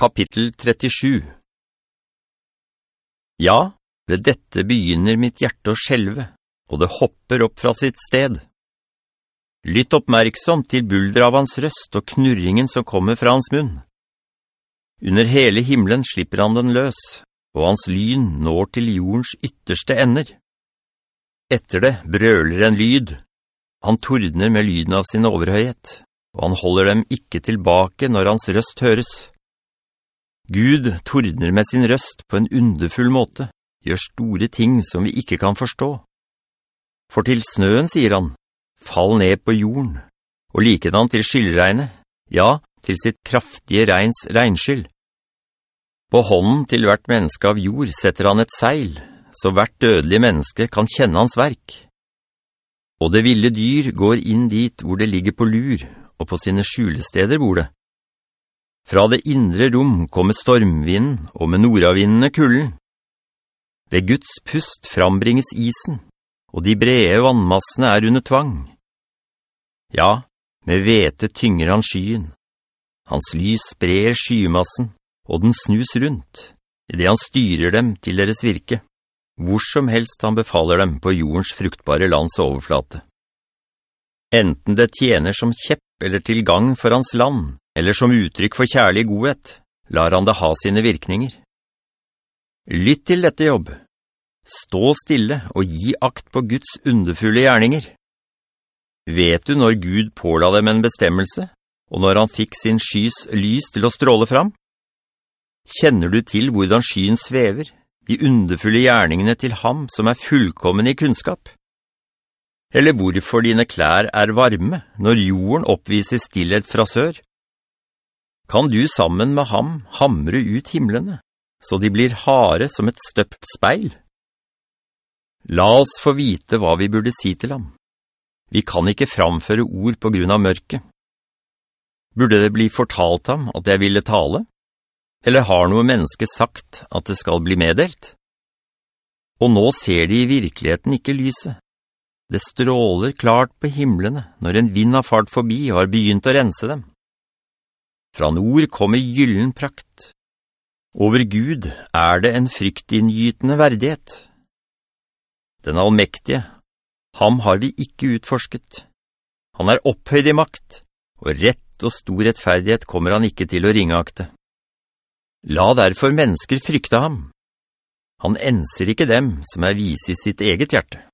Kapittel 37 Ja, ved dette begynner mitt hjerte å skjelve, og det hopper opp fra sitt sted. Lytt oppmerksom til bulder av hans røst og knurringen som kommer fra hans munn. Under hele himmelen slipper han den løs, og hans lyn når til jordens ytterste ender. Etter det brøler en lyd. Han tordner med lyden av sin overhøyhet, og han holder dem ikke tilbake når hans røst høres. Gud tordner med sin røst på en underfull måte, gjør store ting som vi ikke kan forstå. For til snøen, sier han, fall ned på jorden, og likedan til skyldregnet, ja, til sitt kraftige regns regnskyld. På hånden til hvert menneske av jord setter han et seil, så hvert dødelig menneske kan kjenne hans verk. Og det ville dyr går inn dit hvor det ligger på lur, og på sine skjulesteder bor det. Fra det indre rom kommer stormvinden, og med nordavvindene kullen. Ved Guds pust frambringes isen, og de brede vannmassene er under tvang. Ja, med vete tynger han skyen. Hans lys sprer skymassen, og den snus rundt, i det han styrer dem til deres virke, hvor som helst han befaler dem på jordens fruktbare lands overflate. Enten det tjener som kjepp eller til gang for hans land, eller som uttrykk for kjærlig godhet, lar han det ha sine virkninger. Lytt til dette jobb. Stå stille og gi akt på Guds underfulle gjerninger. Vet du når Gud påla dem en bestemmelse, og når han fikk sin skys lys til å stråle fram? Kjenner du til hvordan skyen svever, de underfulle gjerningene til ham som er fullkommen i kunnskap? Eller hvorfor dine klær er varme når jorden oppviser stillhet fra sør? Kan du sammen med ham hamre ut himmelene, så de blir hare som et støpt speil. La oss få vite hva vi burde si til ham. Vi kan ikke framføre ord på grunn av mørket. Burde det bli fortalt ham at jeg ville tale? Eller har noe menneske sagt at det skal bli meddelt? Og nå ser de i virkeligheten ikke lyset. Det stråler klart på himmelene når en vind har fart forbi og har begynt å rense dem. Fra nord kommer gyllen prakt. Over Gud er det en fryktinngytende verdighet. Den allmektige, ham har vi ikke utforsket. Han er opphøyd i makt, og rett og stor rettferdighet kommer han ikke til å ringeakte. La derfor mennesker frykte ham. Han enser ikke dem som er vise i sitt eget hjerte.